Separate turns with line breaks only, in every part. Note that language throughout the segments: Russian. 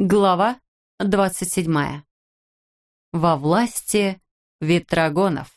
Глава двадцать седьмая. Во власти ветрогонов.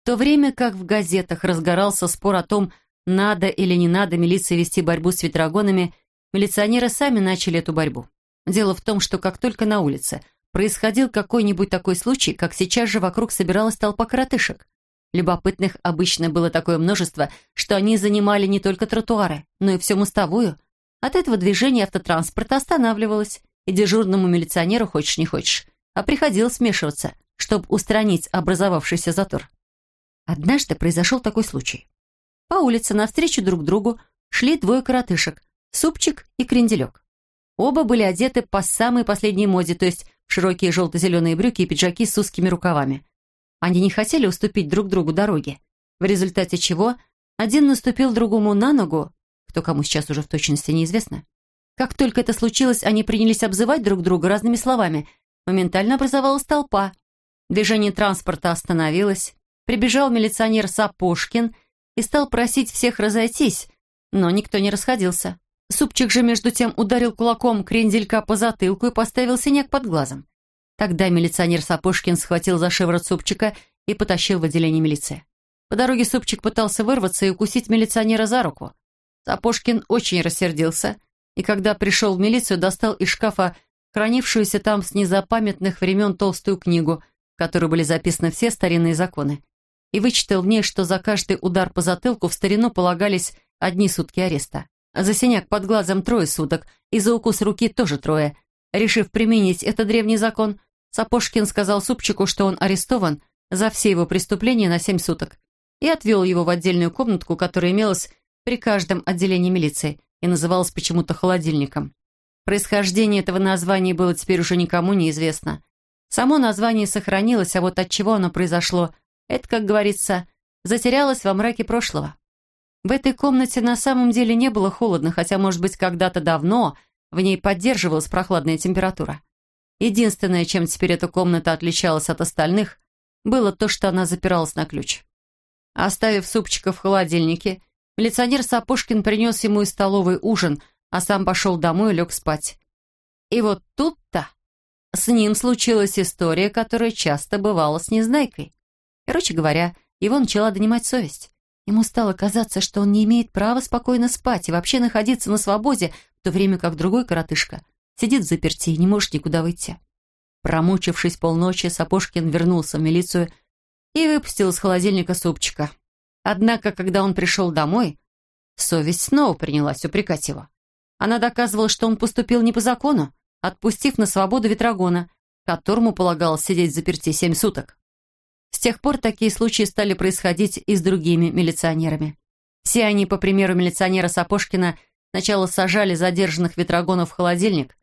В то время как в газетах разгорался спор о том, надо или не надо милиции вести борьбу с ветрогонами, милиционеры сами начали эту борьбу. Дело в том, что как только на улице происходил какой-нибудь такой случай, как сейчас же вокруг собиралась толпа коротышек. Любопытных обычно было такое множество, что они занимали не только тротуары, но и всю мостовую – от этого движения автотранспорта останавливалось, и дежурному милиционеру, хочешь не хочешь, а приходилось смешиваться, чтобы устранить образовавшийся затор. Однажды произошел такой случай. По улице навстречу друг другу шли двое коротышек, Супчик и Кренделек. Оба были одеты по самой последней моде, то есть широкие желто-зеленые брюки и пиджаки с узкими рукавами. Они не хотели уступить друг другу дороги, в результате чего один наступил другому на ногу, кто кому сейчас уже в точности неизвестно. Как только это случилось, они принялись обзывать друг друга разными словами. Моментально образовалась толпа. Движение транспорта остановилось. Прибежал милиционер Сапожкин и стал просить всех разойтись, но никто не расходился. Супчик же между тем ударил кулаком кренделька по затылку и поставил синяк под глазом. Тогда милиционер Сапожкин схватил за шиворот Супчика и потащил в отделение милиции. По дороге Супчик пытался вырваться и укусить милиционера за руку. Сапожкин очень рассердился, и когда пришел в милицию, достал из шкафа хранившуюся там с незапамятных времен толстую книгу, в которой были записаны все старинные законы, и вычитал в ней, что за каждый удар по затылку в старину полагались одни сутки ареста. За синяк под глазом трое суток, и за укус руки тоже трое. Решив применить этот древний закон, Сапожкин сказал Супчику, что он арестован за все его преступления на семь суток, и отвел его в отдельную комнатку, которая имелась при каждом отделении милиции и называлась почему-то холодильником. Происхождение этого названия было теперь уже никому неизвестно. Само название сохранилось, а вот от чего оно произошло, это, как говорится, затерялось во мраке прошлого. В этой комнате на самом деле не было холодно, хотя, может быть, когда-то давно в ней поддерживалась прохладная температура. Единственное, чем теперь эта комната отличалась от остальных, было то, что она запиралась на ключ. Оставив супчика в холодильнике Милиционер Сапожкин принес ему из столовой ужин, а сам пошел домой и лег спать. И вот тут-то с ним случилась история, которая часто бывала с Незнайкой. Короче говоря, его начала донимать совесть. Ему стало казаться, что он не имеет права спокойно спать и вообще находиться на свободе, в то время как другой коротышка сидит в заперти и не может никуда выйти. Промучившись полночи, Сапожкин вернулся в милицию и выпустил из холодильника супчика. Однако, когда он пришел домой, совесть снова принялась упрекать его. Она доказывала, что он поступил не по закону, отпустив на свободу Ветрогона, которому полагалось сидеть заперти семь суток. С тех пор такие случаи стали происходить и с другими милиционерами. Все они, по примеру милиционера Сапожкина, сначала сажали задержанных ветрогонов в холодильник,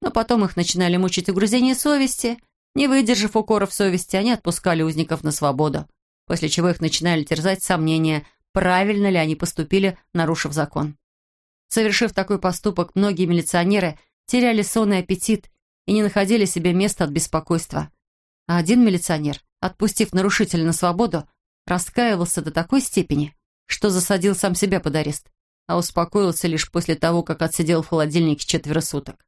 но потом их начинали мучить угрызения совести. Не выдержав укоров совести, они отпускали узников на свободу после чего их начинали терзать сомнения, правильно ли они поступили, нарушив закон. Совершив такой поступок, многие милиционеры теряли сон и аппетит и не находили себе места от беспокойства. А один милиционер, отпустив нарушителя на свободу, раскаивался до такой степени, что засадил сам себя под арест, а успокоился лишь после того, как отсидел в холодильнике четверо суток.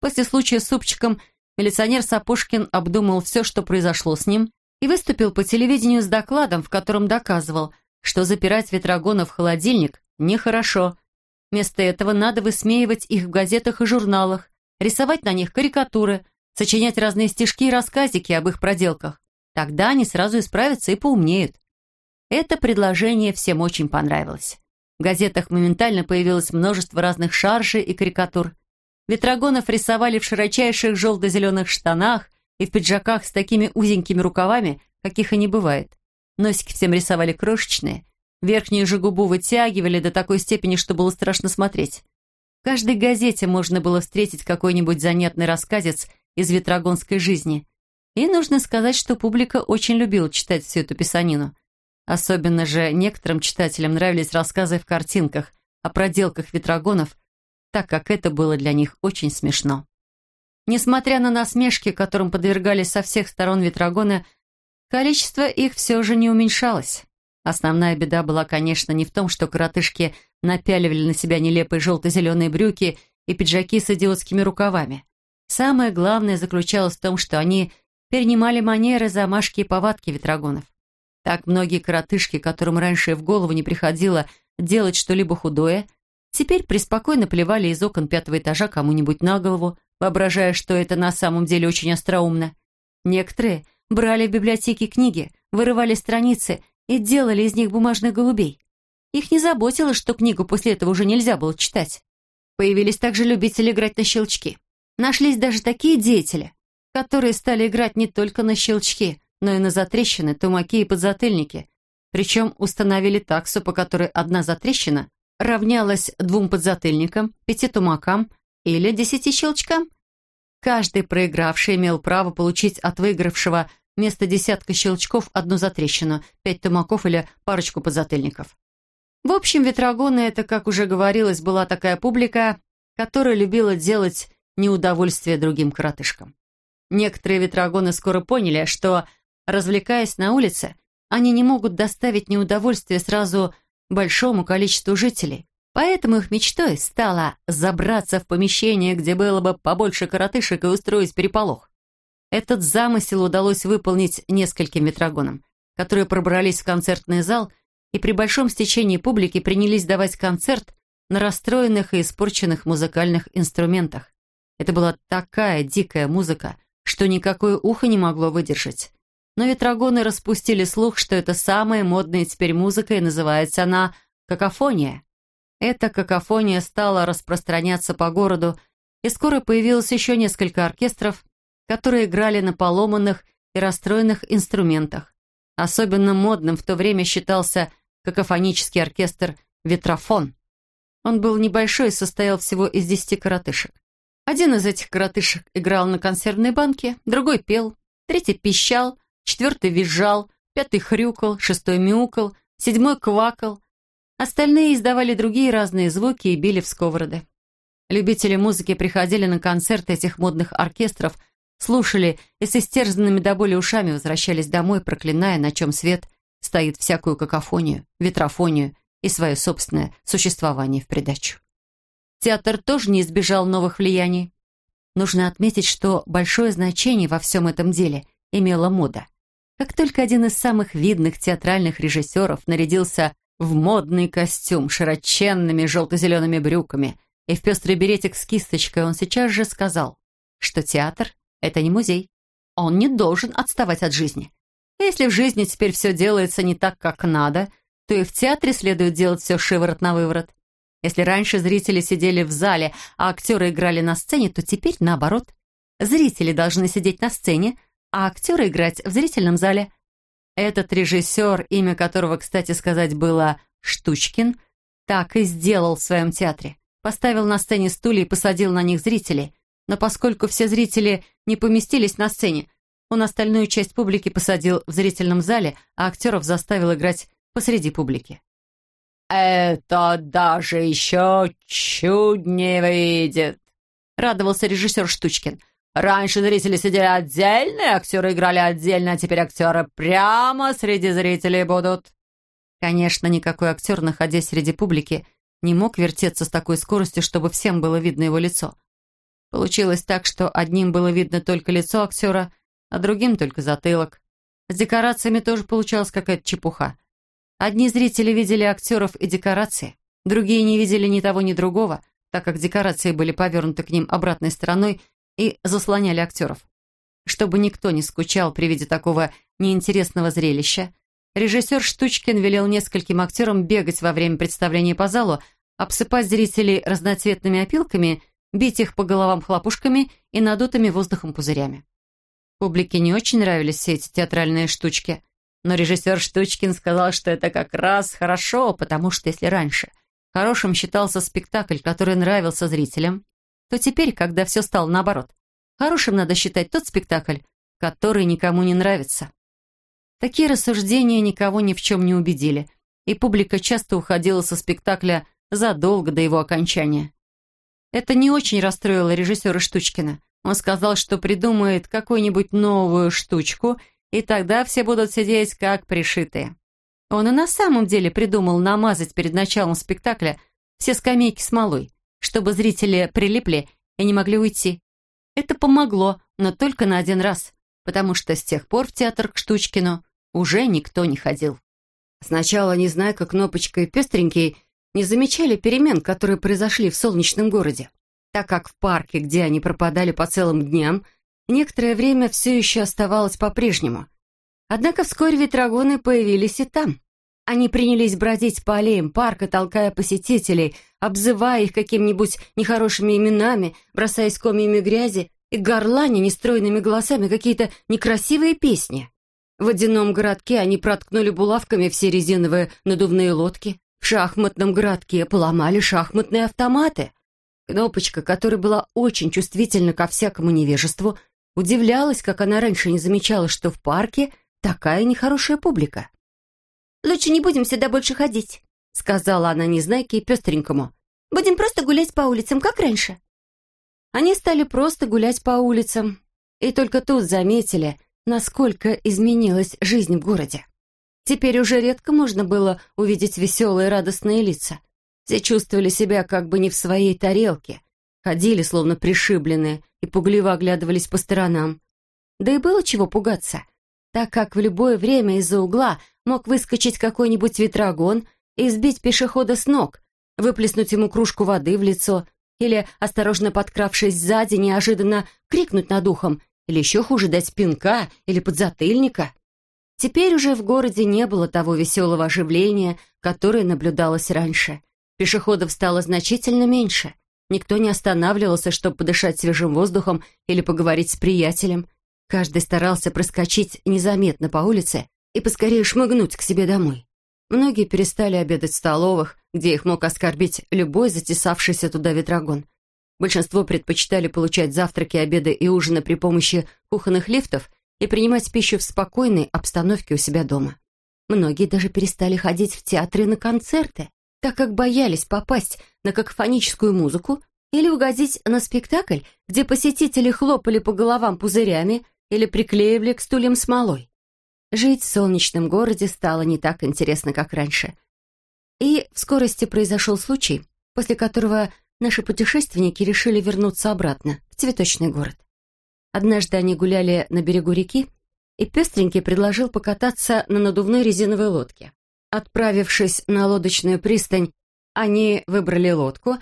После случая с супчиком милиционер Сапожкин обдумал все, что произошло с ним, и выступил по телевидению с докладом, в котором доказывал, что запирать ветрогонов в холодильник нехорошо. Вместо этого надо высмеивать их в газетах и журналах, рисовать на них карикатуры, сочинять разные стишки и рассказики об их проделках. Тогда они сразу исправятся и поумнеют. Это предложение всем очень понравилось. В газетах моментально появилось множество разных шаржей и карикатур. Ветрогонов рисовали в широчайших желто-зеленых штанах, и в пиджаках с такими узенькими рукавами, каких и не бывает. Носики всем рисовали крошечные, верхнюю же губу вытягивали до такой степени, что было страшно смотреть. В каждой газете можно было встретить какой-нибудь занятный рассказец из ветрогонской жизни. И нужно сказать, что публика очень любила читать всю эту писанину. Особенно же некоторым читателям нравились рассказы в картинках о проделках ветрогонов, так как это было для них очень смешно. Несмотря на насмешки, которым подвергались со всех сторон ветрогоны, количество их все же не уменьшалось. Основная беда была, конечно, не в том, что коротышки напяливали на себя нелепые желто-зеленые брюки и пиджаки с идиотскими рукавами. Самое главное заключалось в том, что они перенимали манеры, замашки и повадки ветрогонов. Так многие коротышки, которым раньше в голову не приходило делать что-либо худое, теперь преспокойно плевали из окон пятого этажа кому-нибудь на голову, воображая, что это на самом деле очень остроумно. Некоторые брали в библиотеке книги, вырывали страницы и делали из них бумажных голубей. Их не заботило, что книгу после этого уже нельзя было читать. Появились также любители играть на щелчки. Нашлись даже такие деятели, которые стали играть не только на щелчки, но и на затрещины, тумаки и подзатыльники. Причем установили таксу, по которой одна затрещина равнялась двум подзатыльникам, пяти тумакам или десяти щелчкам. Каждый проигравший имел право получить от выигравшего вместо десятка щелчков одну затрещину, пять тумаков или парочку подзатыльников. В общем, ветрогоны — это, как уже говорилось, была такая публика, которая любила делать неудовольствие другим коротышкам. Некоторые ветрогоны скоро поняли, что, развлекаясь на улице, они не могут доставить неудовольствие сразу большому количеству жителей. Поэтому их мечтой стало забраться в помещение, где было бы побольше коротышек и устроить переполох. Этот замысел удалось выполнить нескольким ветрогонам, которые пробрались в концертный зал и при большом стечении публики принялись давать концерт на расстроенных и испорченных музыкальных инструментах. Это была такая дикая музыка, что никакое ухо не могло выдержать. Но ветрогоны распустили слух, что это самая модная теперь музыка, и называется она «какофония». Эта какофония стала распространяться по городу, и скоро появилось еще несколько оркестров, которые играли на поломанных и расстроенных инструментах. Особенно модным в то время считался какофонический оркестр «Ветрофон». Он был небольшой и состоял всего из десяти коротышек. Один из этих коротышек играл на консервной банке, другой пел, третий пищал, четвертый визжал, пятый хрюкал, шестой мяукал, седьмой квакал. Остальные издавали другие разные звуки и били в сковороды. Любители музыки приходили на концерты этих модных оркестров, слушали и с истерзанными до боли ушами возвращались домой, проклиная, на чем свет стоит всякую какофонию, ветрофонию и свое собственное существование в придачу. Театр тоже не избежал новых влияний. Нужно отметить, что большое значение во всем этом деле имела мода. Как только один из самых видных театральных режиссеров нарядился в модный костюм широченными желто-зелеными брюками и в пестрый беретик с кисточкой, он сейчас же сказал, что театр — это не музей. Он не должен отставать от жизни. Если в жизни теперь все делается не так, как надо, то и в театре следует делать все шиворот на выворот. Если раньше зрители сидели в зале, а актеры играли на сцене, то теперь наоборот. Зрители должны сидеть на сцене, а актеры играть в зрительном зале. Этот режиссер, имя которого, кстати сказать, было Штучкин, так и сделал в своем театре. Поставил на сцене стулья и посадил на них зрителей. Но поскольку все зрители не поместились на сцене, он остальную часть публики посадил в зрительном зале, а актеров заставил играть посреди публики.
«Это даже еще чуднее выйдет», — радовался режиссер Штучкин. «Раньше зрители сидели отдельно, актеры играли отдельно, а теперь актеры прямо среди зрителей будут».
Конечно, никакой актер, находясь среди публики, не мог вертеться с такой скоростью, чтобы всем было видно его лицо. Получилось так, что одним было видно только лицо актера, а другим только затылок. С декорациями тоже получалась какая-то чепуха. Одни зрители видели актеров и декорации, другие не видели ни того, ни другого, так как декорации были повернуты к ним обратной стороной и заслоняли актеров. Чтобы никто не скучал при виде такого неинтересного зрелища, режиссер Штучкин велел нескольким актерам бегать во время представления по залу, обсыпать зрителей разноцветными опилками, бить их по головам хлопушками и надутыми воздухом пузырями. Публике не очень нравились все эти театральные штучки, но режиссер Штучкин сказал, что это как раз хорошо, потому что если раньше хорошим считался спектакль, который нравился зрителям, то теперь, когда все стало наоборот, хорошим надо считать тот спектакль, который никому не нравится. Такие рассуждения никого ни в чем не убедили, и публика часто уходила со спектакля задолго до его окончания. Это не очень расстроило режиссера Штучкина. Он сказал, что придумает какую-нибудь новую штучку – и тогда все будут сидеть как пришитые. Он и на самом деле придумал намазать перед началом спектакля все скамейки смолой, чтобы зрители прилипли и не могли уйти. Это помогло, но только на один раз, потому что с тех пор в театр к Штучкину уже никто не ходил. Сначала Незнайка, Кнопочка и Пестренький не замечали перемен, которые произошли в солнечном городе, так как в парке, где они пропадали по целым дням, некоторое время все еще оставалось по-прежнему. Однако вскоре ветрогоны появились и там. Они принялись бродить по аллеям парка, толкая посетителей, обзывая их какими-нибудь нехорошими именами, бросаясь комьями грязи и горланя нестройными голосами какие-то некрасивые песни. В водяном городке они проткнули булавками все резиновые надувные лодки. В шахматном городке поломали шахматные автоматы. Кнопочка, которая была очень чувствительна ко всякому невежеству, удивлялась, как она раньше не замечала, что в парке такая нехорошая публика.
«Лучше не будем сюда больше ходить», — сказала она Незнайке и Пестренькому. «Будем просто гулять по улицам, как раньше».
Они стали просто гулять по улицам, и только тут заметили, насколько изменилась жизнь в городе. Теперь уже редко можно было увидеть веселые радостные лица. Все чувствовали себя как бы не в своей тарелке, ходили словно пришибленные и пугливо оглядывались по сторонам. Да и было чего пугаться, так как в любое время из-за угла мог выскочить какой-нибудь ветрогон и сбить пешехода с ног, выплеснуть ему кружку воды в лицо или, осторожно подкравшись сзади, неожиданно крикнуть над ухом, или еще хуже дать пинка или подзатыльника. Теперь уже в городе не было того веселого оживления, которое наблюдалось раньше. Пешеходов стало значительно меньше. Никто не останавливался, чтобы подышать свежим воздухом или поговорить с приятелем. Каждый старался проскочить незаметно по улице и поскорее шмыгнуть к себе домой. Многие перестали обедать в столовых, где их мог оскорбить любой затесавшийся туда ветрогон. Большинство предпочитали получать завтраки, обеды и ужины при помощи кухонных лифтов и принимать пищу в спокойной обстановке у себя дома. Многие даже перестали ходить в театры на концерты, так как боялись попасть на какофоническую музыку или угодить на спектакль, где посетители хлопали по головам пузырями или приклеивали к стульям смолой. Жить в солнечном городе стало не так интересно, как раньше. И в скорости произошел случай, после которого наши путешественники решили вернуться обратно, в цветочный город. Однажды они гуляли на берегу реки, и Пестренький предложил покататься на надувной резиновой лодке. Отправившись на лодочную пристань, они выбрали лодку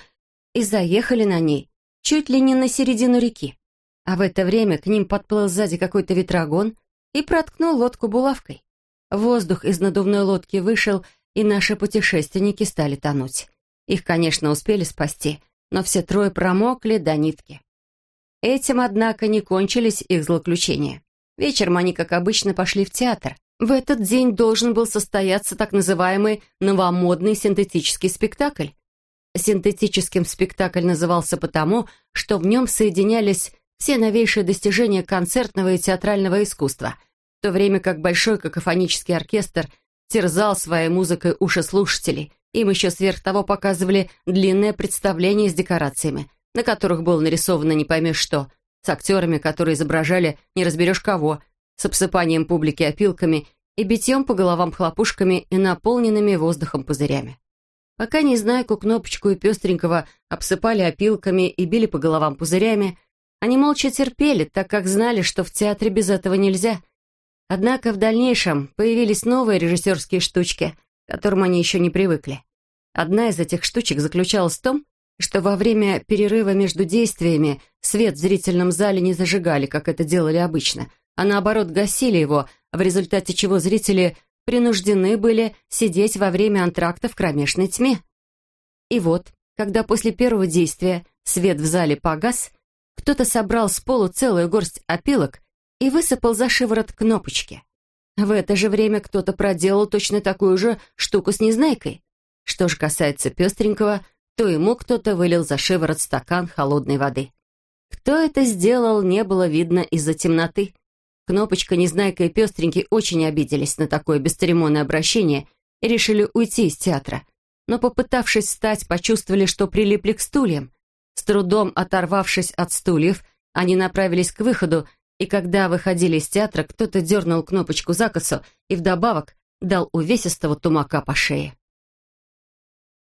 и заехали на ней чуть ли не на середину реки. А в это время к ним подплыл сзади какой-то ветрогон и проткнул лодку булавкой. Воздух из надувной лодки вышел, и наши путешественники стали тонуть. Их, конечно, успели спасти, но все трое промокли до нитки. Этим, однако, не кончились их злоключения. Вечером они, как обычно, пошли в театр. В этот день должен был состояться так называемый новомодный синтетический спектакль. Синтетическим спектакль назывался потому, что в нем соединялись все новейшие достижения концертного и театрального искусства, в то время как большой какофонический оркестр терзал своей музыкой уши слушателей, им еще сверх того показывали длинное представление с декорациями, на которых было нарисовано не поймешь что, с актерами, которые изображали не разберешь кого, с обсыпанием публики опилками и битьем по головам хлопушками и наполненными воздухом пузырями. Пока Незнайку, Кнопочку и Пестренького обсыпали опилками и били по головам пузырями, они молча терпели, так как знали, что в театре без этого нельзя. Однако в дальнейшем появились новые режиссерские штучки, к которым они еще не привыкли. Одна из этих штучек заключалась в том, что во время перерыва между действиями свет в зрительном зале не зажигали, как это делали обычно, а наоборот гасили его, в результате чего зрители принуждены были сидеть во время антракта в кромешной тьме. И вот, когда после первого действия свет в зале погас, кто-то собрал с полу целую горсть опилок и высыпал за шиворот кнопочки. В это же время кто-то проделал точно такую же штуку с Незнайкой. Что же касается пестренького, то ему кто-то вылил за шиворот стакан холодной воды. Кто это сделал, не было видно из-за темноты. Кнопочка, Незнайка и Пестренький очень обиделись на такое бесцеремонное обращение и решили уйти из театра. Но, попытавшись встать, почувствовали, что прилипли к стульям. С трудом оторвавшись от стульев, они направились к выходу, и когда выходили из театра, кто-то дернул кнопочку за косу и вдобавок дал увесистого тумака по шее.